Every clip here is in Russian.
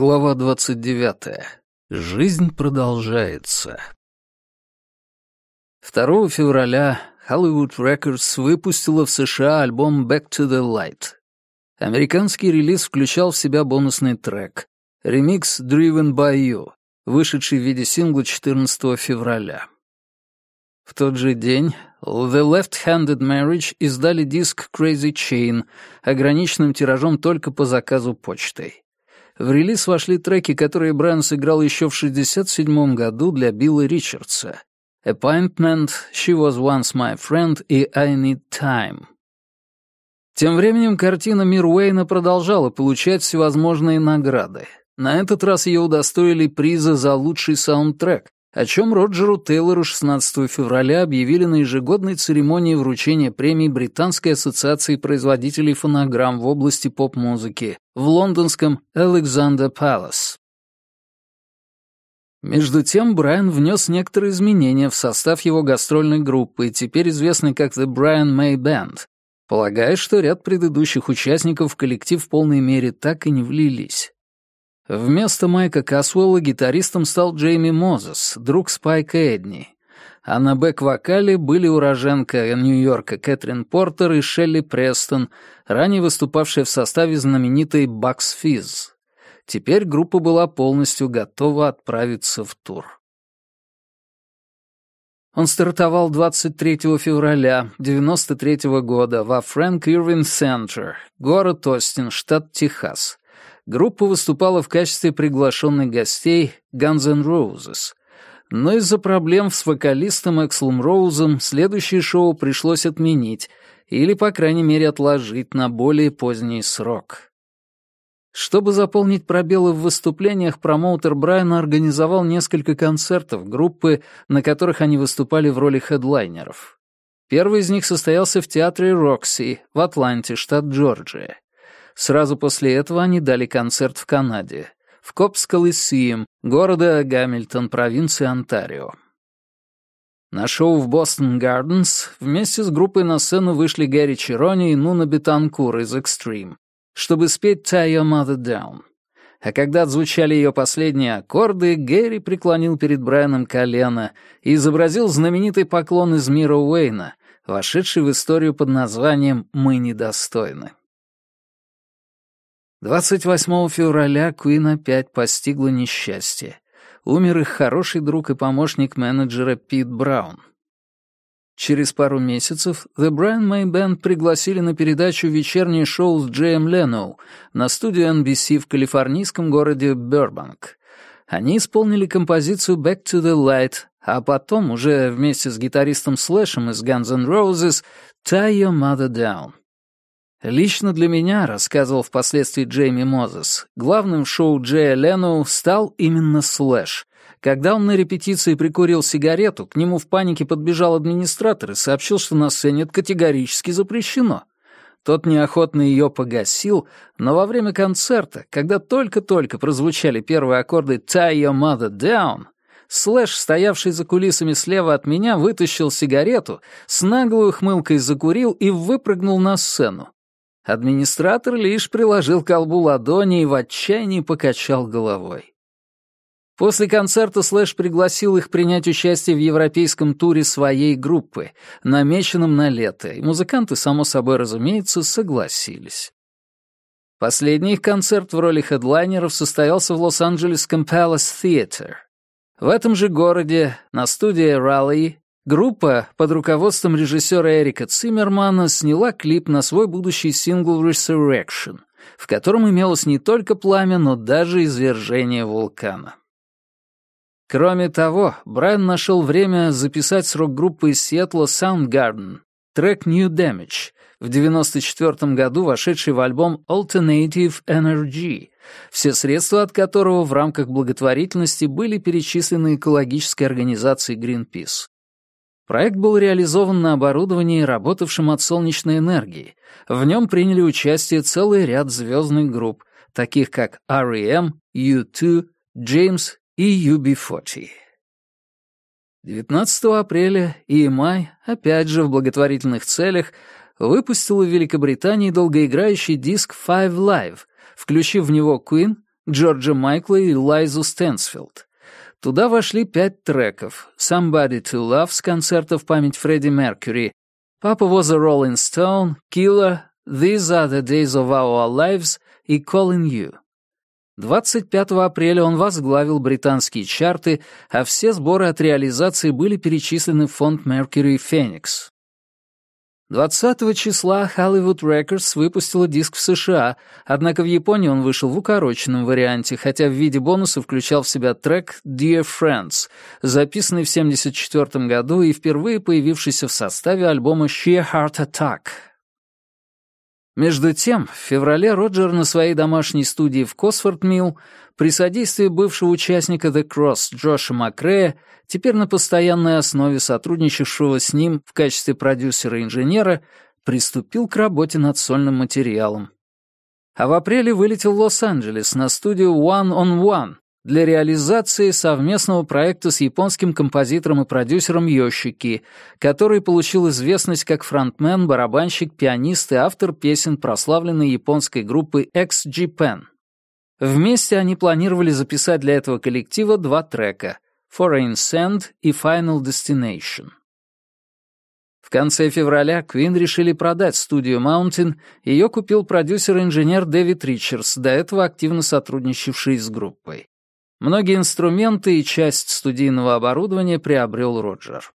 Глава 29. Жизнь продолжается. 2 февраля Hollywood Records выпустила в США альбом Back to the Light. Американский релиз включал в себя бонусный трек ремикс Driven by You, вышедший в виде сингла 14 февраля. В тот же день The Left-Handed Marriage издали диск Crazy Chain, ограниченным тиражом только по заказу почтой. В релиз вошли треки, которые Брайан сыграл еще в 1967 году для Билла Ричардса. «Appointment», «She Was Once My Friend» и «I Need Time». Тем временем картина «Мир Уэйна» продолжала получать всевозможные награды. На этот раз ее удостоили приза за лучший саундтрек, о чем Роджеру Тейлору 16 февраля объявили на ежегодной церемонии вручения премии Британской ассоциации производителей фонограмм в области поп-музыки в лондонском Alexander Палас. Между тем, Брайан внес некоторые изменения в состав его гастрольной группы, теперь известной как The Brian May Band, полагая, что ряд предыдущих участников в коллектив в полной мере так и не влились. Вместо Майка Касвелла гитаристом стал Джейми Мозес, друг Спайка Эдни. А на бэк-вокале были уроженка Нью-Йорка Кэтрин Портер и Шелли Престон, ранее выступавшая в составе знаменитой «Бакс Физ». Теперь группа была полностью готова отправиться в тур. Он стартовал 23 февраля 1993 года во Фрэнк Ирвин Сентер, город Остин, штат Техас Группа выступала в качестве приглашенных гостей Guns N' Roses. Но из-за проблем с вокалистом Экслом Роузом следующее шоу пришлось отменить или, по крайней мере, отложить на более поздний срок. Чтобы заполнить пробелы в выступлениях, промоутер Брайана организовал несколько концертов группы, на которых они выступали в роли хедлайнеров. Первый из них состоялся в театре Рокси в Атланте, штат Джорджия. Сразу после этого они дали концерт в Канаде, в Копсколысием, города Гамильтон, провинции Онтарио. На шоу в Бостон Гарденс вместе с группой на сцену вышли Гэри Чирони и Нуна Бетанкур из Extreme, чтобы спеть «Tie Your Mother Down». А когда отзвучали ее последние аккорды, Гэри преклонил перед Брайаном колено и изобразил знаменитый поклон из мира Уэйна, вошедший в историю под названием «Мы недостойны». 28 февраля Куин опять постигла несчастье. Умер их хороший друг и помощник менеджера Пит Браун. Через пару месяцев The Brian May Band пригласили на передачу вечернее шоу с Джейм Леноу на студию NBC в калифорнийском городе Бербанк. Они исполнили композицию «Back to the Light», а потом уже вместе с гитаристом Слэшем из Guns N' Roses «Tie Your Mother Down». Лично для меня, рассказывал впоследствии Джейми Мозес, главным шоу Джея Лену стал именно слэш. Когда он на репетиции прикурил сигарету, к нему в панике подбежал администратор и сообщил, что на сцене это категорически запрещено. Тот неохотно ее погасил, но во время концерта, когда только-только прозвучали первые аккорды «Tie your mother down», Слэш, стоявший за кулисами слева от меня, вытащил сигарету, с наглой ухмылкой закурил и выпрыгнул на сцену. Администратор лишь приложил к колбу ладони и в отчаянии покачал головой. После концерта Слэш пригласил их принять участие в европейском туре своей группы, намеченном на лето, и музыканты, само собой разумеется, согласились. Последний их концерт в роли хедлайнеров состоялся в Лос-Анджелесском Palace Theater. В этом же городе, на студии Rally, Группа под руководством режиссера Эрика Циммермана сняла клип на свой будущий сингл «Resurrection», в котором имелось не только пламя, но даже извержение вулкана. Кроме того, Брайан нашел время записать срок группы из Сиэтла Soundgarden, трек New Damage, в 1994 году вошедший в альбом Alternative Energy, все средства от которого в рамках благотворительности были перечислены экологической организации Greenpeace. Проект был реализован на оборудовании, работавшем от солнечной энергии. В нем приняли участие целый ряд звездных групп, таких как REM, U2, James и UB40. 19 апреля EMI, опять же в благотворительных целях, выпустила в Великобритании долгоиграющий диск Five Live, включив в него Queen, Джорджа Майкла и Лайзу Стэнсфилд. Туда вошли пять треков «Somebody to Love» с концерта в память Фредди Меркьюри, «Papa was a Rolling Stone», «Killer», «These are the days of our lives» и «Calling you». 25 апреля он возглавил британские чарты, а все сборы от реализации были перечислены в фонд Mercury Phoenix. 20 числа Hollywood Records выпустила диск в США, однако в Японии он вышел в укороченном варианте, хотя в виде бонуса включал в себя трек «Dear Friends», записанный в 1974 году и впервые появившийся в составе альбома «Sheer Heart Attack», между тем, в феврале Роджер на своей домашней студии в Косфорд-Милл при содействии бывшего участника The Cross Джоша Макрея, теперь на постоянной основе сотрудничавшего с ним в качестве продюсера и инженера, приступил к работе над сольным материалом. А в апреле вылетел в Лос-Анджелес на студию One on One, для реализации совместного проекта с японским композитором и продюсером Йошики, который получил известность как фронтмен, барабанщик, пианист и автор песен прославленной японской группы X-Japan. Вместе они планировали записать для этого коллектива два трека «Foreign Sand» и «Final Destination». В конце февраля Квин решили продать студию Mountain, ее купил продюсер-инженер Дэвид Ричардс, до этого активно сотрудничавший с группой. Многие инструменты и часть студийного оборудования приобрел Роджер.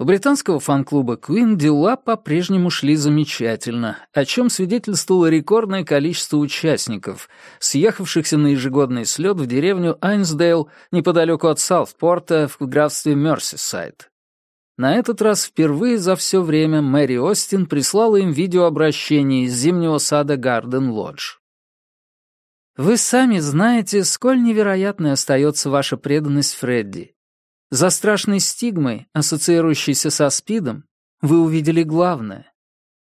У британского фан-клуба Queen дела по-прежнему шли замечательно, о чем свидетельствовало рекордное количество участников, съехавшихся на ежегодный слет в деревню Айнсдейл неподалеку от Саутпорта в графстве Мерсисайд. На этот раз впервые за все время Мэри Остин прислала им видеообращение из зимнего сада Гарден Лодж. Вы сами знаете, сколь невероятной остается ваша преданность Фредди. За страшной стигмой, ассоциирующейся со СПИДом, вы увидели главное.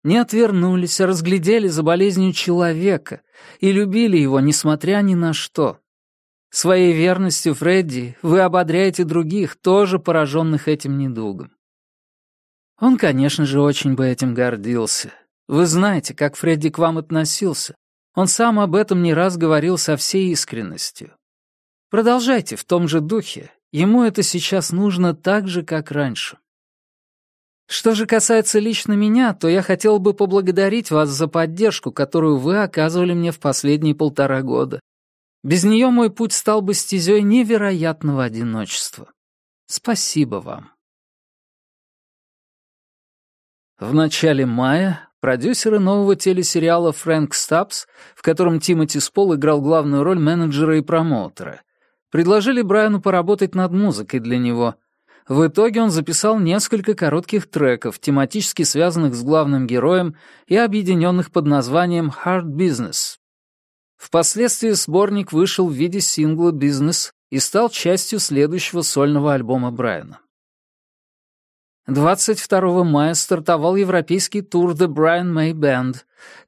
Не отвернулись, а разглядели за болезнью человека и любили его, несмотря ни на что. Своей верностью, Фредди, вы ободряете других, тоже пораженных этим недугом. Он, конечно же, очень бы этим гордился. Вы знаете, как Фредди к вам относился. Он сам об этом не раз говорил со всей искренностью. Продолжайте в том же духе. Ему это сейчас нужно так же, как раньше. Что же касается лично меня, то я хотел бы поблагодарить вас за поддержку, которую вы оказывали мне в последние полтора года. Без нее мой путь стал бы стезей невероятного одиночества. Спасибо вам. В начале мая продюсера нового телесериала «Фрэнк Стапс», в котором Тимоти Спол играл главную роль менеджера и промоутера. Предложили Брайану поработать над музыкой для него. В итоге он записал несколько коротких треков, тематически связанных с главным героем и объединенных под названием «Hard Business». Впоследствии сборник вышел в виде сингла «Бизнес» и стал частью следующего сольного альбома Брайана. 22 мая стартовал европейский тур The Brian May Band,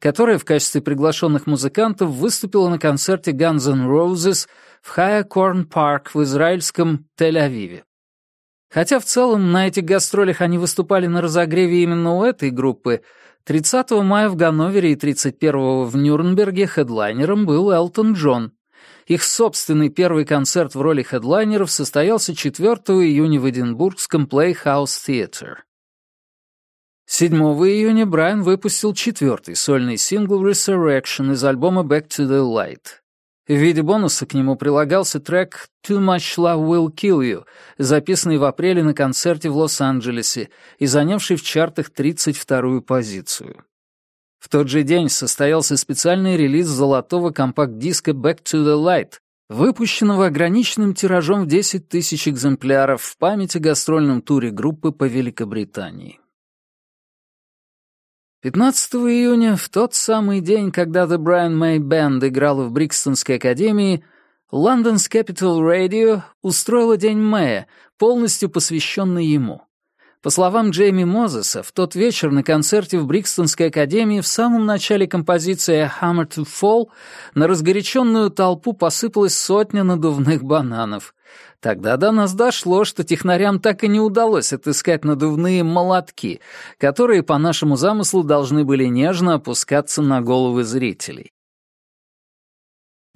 которая в качестве приглашенных музыкантов выступила на концерте Guns N' Roses в Хайакорн Парк в израильском Тель-Авиве. Хотя в целом на этих гастролях они выступали на разогреве именно у этой группы, 30 мая в Ганновере и 31 в Нюрнберге хедлайнером был Элтон Джон, их собственный первый концерт в роли хедлайнеров состоялся 4 июня в Эдинбургском Playhouse Theatre. 7 июня Брайан выпустил четвертый сольный сингл «Resurrection» из альбома «Back to the Light». В виде бонуса к нему прилагался трек «Too Much Love Will Kill You», записанный в апреле на концерте в Лос-Анджелесе и занявший в чартах 32-ю позицию. В тот же день состоялся специальный релиз золотого компакт-диска «Back to the Light», выпущенного ограниченным тиражом в 10 тысяч экземпляров в память о гастрольном туре группы по Великобритании. 15 июня, в тот самый день, когда The Brian May Band играла в Брикстонской академии, London's Capital Radio устроила День Мэя, полностью посвященный ему — по словам Джейми Мозеса, в тот вечер на концерте в Брикстонской академии в самом начале композиции «Hammer to Fall» на разгоряченную толпу посыпалась сотня надувных бананов. Тогда до нас дошло, что технарям так и не удалось отыскать надувные молотки, которые, по нашему замыслу, должны были нежно опускаться на головы зрителей.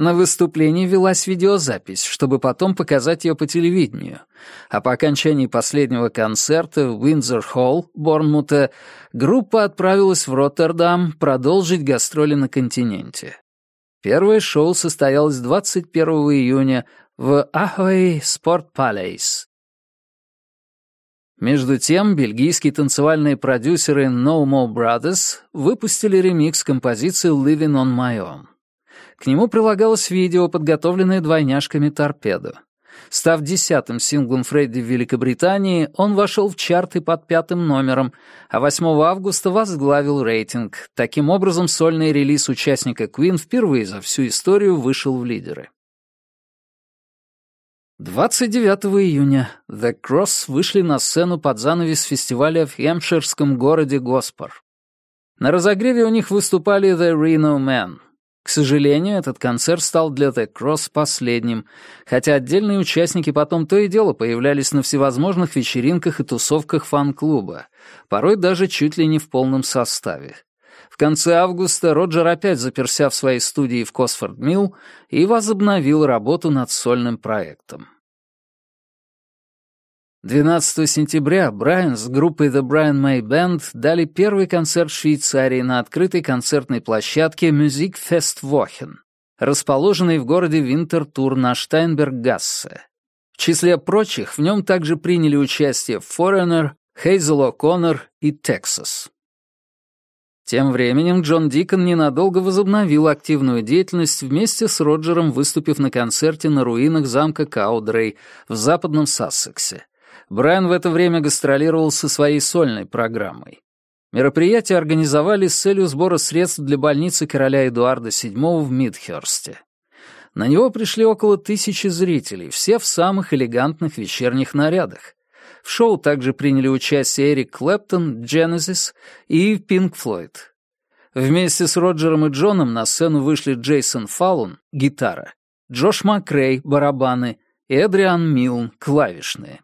На выступлении велась видеозапись, чтобы потом показать ее по телевидению. А по окончании последнего концерта в Уиндзор-Холл, Борнмута, группа отправилась в Роттердам продолжить гастроли на континенте. Первое шоу состоялось 21 июня в Ахой Спорт Палейс. Между тем, бельгийские танцевальные продюсеры No More Brothers выпустили ремикс композиции «Living on My Own». К нему прилагалось видео, подготовленное двойняшками торпедо. Став десятым синглом Фредди в Великобритании, он вошел в чарты под пятым номером, а 8 августа возглавил рейтинг. Таким образом, сольный релиз участника Queen впервые за всю историю вышел в лидеры. 29 июня The Cross вышли на сцену под занавес фестиваля в хемширском городе Госпор. На разогреве у них выступали The Reno Men — к сожалению, этот концерт стал для The Cross последним, хотя отдельные участники потом то и дело появлялись на всевозможных вечеринках и тусовках фан-клуба, порой даже чуть ли не в полном составе. В конце августа Роджер опять заперся в своей студии в Косфорд-Милл и возобновил работу над сольным проектом. 12 сентября Брайан с группой The Brian May Band дали первый концерт в Швейцарии на открытой концертной площадке Musikfest Wochen, расположенной в городе Винтертур на Штайнберг-Гассе. В числе прочих в нем также приняли участие Foreigner, Хейзел О'Коннор и Texas. Тем временем Джон Дикон ненадолго возобновил активную деятельность вместе с Роджером, выступив на концерте на руинах замка Каудрей в западном Сассексе. Брайан в это время гастролировал со своей сольной программой. Мероприятие организовали с целью сбора средств для больницы короля Эдуарда VII в Мидхерсте. На него пришли около тысячи зрителей, все в самых элегантных вечерних нарядах. В шоу также приняли участие Эрик Клэптон, Genesis и Пинк Флойд. Вместе с Роджером и Джоном на сцену вышли Джейсон Фаллон, гитара, Джош Макрей, барабаны и Эдриан Милн, клавишные.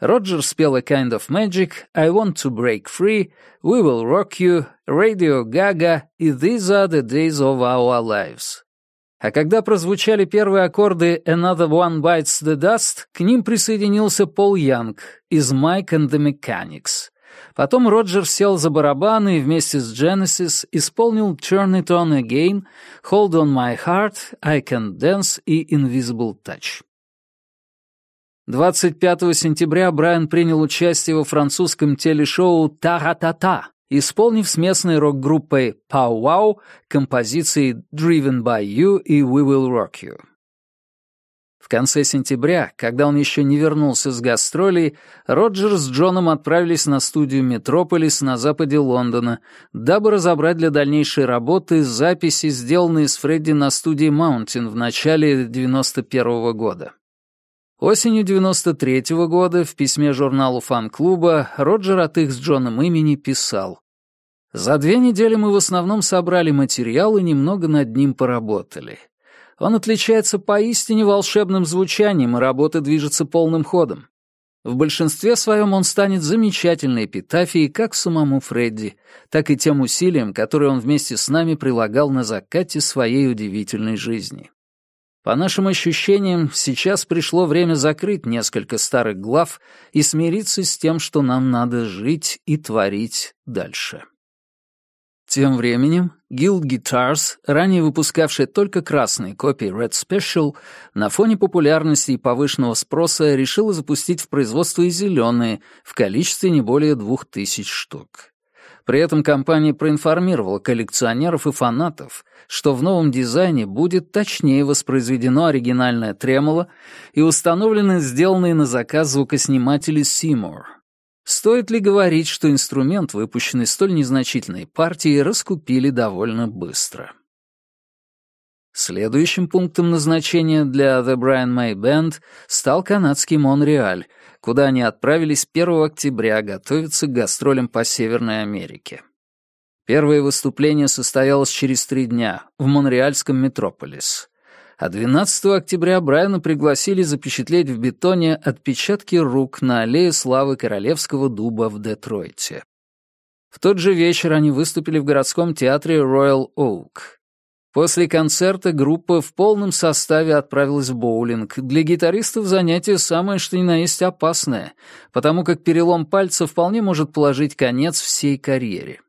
Роджер спел A Kind of Magic, I Want to Break Free, We Will Rock You, Radio Gaga и These Are the Days of Our Lives. А когда прозвучали первые аккорды Another One Bites the Dust, к ним присоединился Пол Янг из Mike and the Mechanics. Потом Роджер сел за барабаны и вместе с Genesis исполнил Turn It On Again, Hold On My Heart, I Can Dance и Invisible Touch. 25 сентября Брайан принял участие во французском телешоу «Та-ра-та-та», исполнив с местной рок-группой «Pow Wow» композиции «Driven by You» и «We Will Rock You». В конце сентября, когда он еще не вернулся с гастролей, Роджер с Джоном отправились на студию «Метрополис» на западе Лондона, дабы разобрать для дальнейшей работы записи, сделанные с Фредди на студии «Маунтин» в начале 91 -го года. Осенью 93-го года в письме журналу фан-клуба Роджер от их с Джоном имени писал «За две недели мы в основном собрали материал и немного над ним поработали. Он отличается поистине волшебным звучанием, и работа движется полным ходом. В большинстве своем он станет замечательной эпитафией как самому Фредди, так и тем усилиям, которые он вместе с нами прилагал на закате своей удивительной жизни. По нашим ощущениям, сейчас пришло время закрыть несколько старых глав и смириться с тем, что нам надо жить и творить дальше. Тем временем Guild Guitars, ранее выпускавшая только красные копии Red Special, на фоне популярности и повышенного спроса решила запустить в производство и зеленые в количестве не более двух тысяч штук. При этом компания проинформировала коллекционеров и фанатов, что в новом дизайне будет точнее воспроизведено оригинальное тремоло и установлены сделанные на заказ звукосниматели Seymour. Стоит ли говорить, что инструмент, выпущенный столь незначительной партией, раскупили довольно быстро? Следующим пунктом назначения для The Brian May Band стал канадский Монреаль, куда они отправились 1 октября готовиться к гастролям по Северной Америке. Первое выступление состоялось через три дня в монреальском Метрополис. А 12 октября Брайана пригласили запечатлеть в бетоне отпечатки рук на аллее славы Королевского дуба в Детройте. В тот же вечер они выступили в городском театре Royal Oak. После концерта группа в полном составе отправилась в боулинг. Для гитаристов занятие самое что ни на есть опасное, потому как перелом пальца вполне может положить конец всей карьере.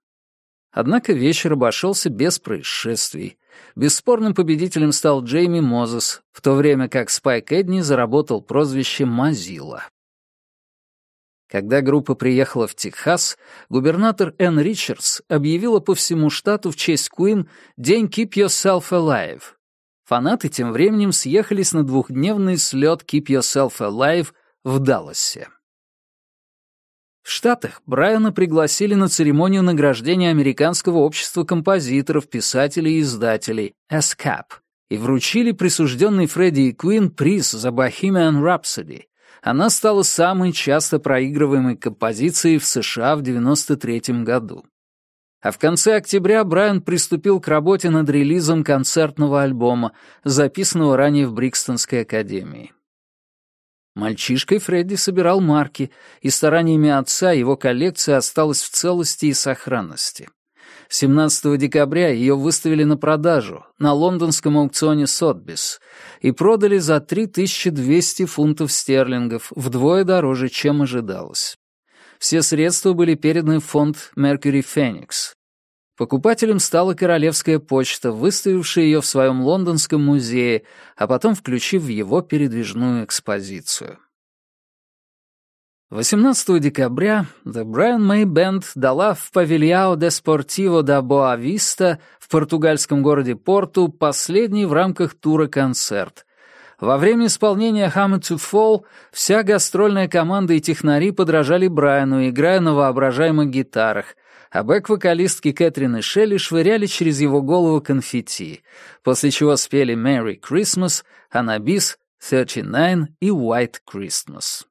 Однако вечер обошелся без происшествий. Бесспорным победителем стал Джейми Мозес, в то время как Спайк Эдни заработал прозвище «Мазила». Когда группа приехала в Техас, губернатор Энн Ричардс объявила по всему штату в честь Куин «День Keep Yourself Alive». Фанаты тем временем съехались на двухдневный слет Keep Yourself Alive в Далласе. В Штатах Брайана пригласили на церемонию награждения Американского общества композиторов, писателей и издателей «ASCAP» и вручили присужденный Фредди и Куин приз за «Bohemian Rhapsody», она стала самой часто проигрываемой композицией в США в 1993 году. А в конце октября Брайан приступил к работе над релизом концертного альбома, записанного ранее в Брикстонской академии. Мальчишкой Фредди собирал марки, и стараниями отца его коллекция осталась в целости и сохранности. 17 декабря ее выставили на продажу на лондонском аукционе Сотбис и продали за 3200 фунтов стерлингов, вдвое дороже, чем ожидалось. Все средства были переданы в фонд Mercury Phoenix. Покупателем стала Королевская почта, выставившая ее в своем лондонском музее, а потом включив в его передвижную экспозицию. 18 декабря The Brian May Band дала в Павильяо де Спортиво да Боависта в португальском городе Порту последний в рамках тура концерт. Во время исполнения «Hammer to Fall» вся гастрольная команда и технари подражали Брайану, играя на воображаемых гитарах, а бэк-вокалистки Кэтрин и Шелли швыряли через его голову конфетти, после чего спели «Merry Christmas», «Анабис», «39» и «White Christmas».